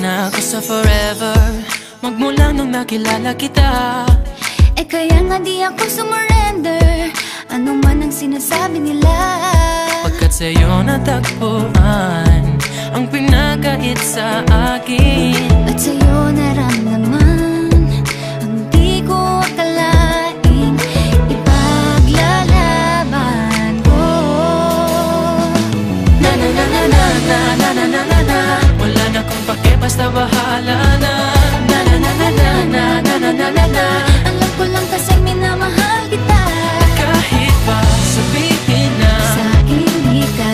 na ako sa forever. Magmula nung nakilala kita. Eh kaya nga di ako sumurrender Ano man ang sinasabi nila. Pagkat sa'yo natagpuan basta bahala na Na na na na na na na na na na na Alam ko lang kasi minamahal kita Kahit pa sabihin na Sa akin di ka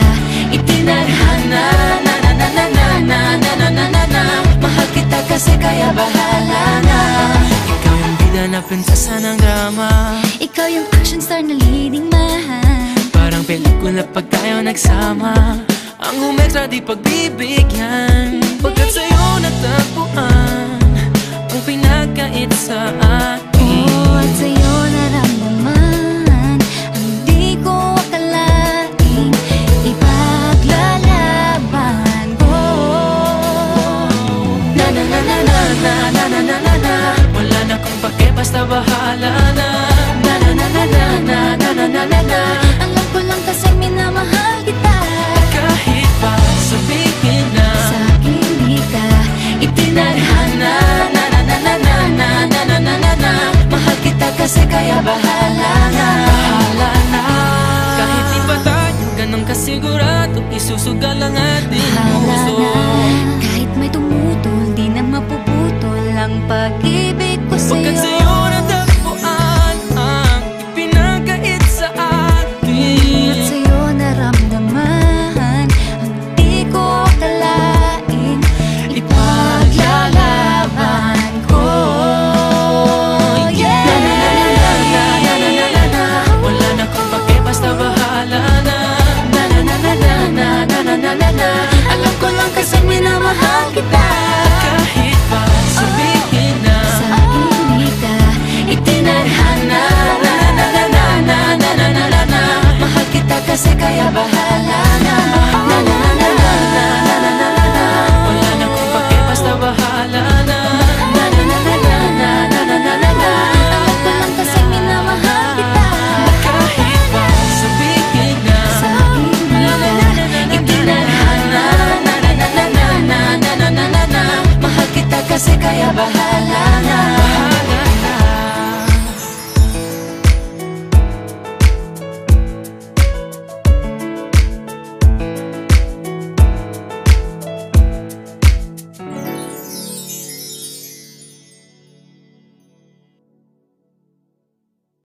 Itinadhana na na na na na na na na na na na Mahal kita kasi kaya bahala na Ikaw yung bida na prinsesa ng drama Ikaw yung action star na leading man Parang pelikula pag tayo nagsama Ang umextra di pagbibigyan. Pagkat sa'yo natagpuan Ang pinagkait sa akin. Oo, at sa'yo naramdaman Ang di ko akalaing Ipaglalaban ko. Na na na na na na na na na na. Wala na kong pake basta bahala na kasigurado Isusugal ang ating puso. Kahit may tumutol Di na mapuputol Ang pag-ibig ko sa'yo